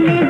मिले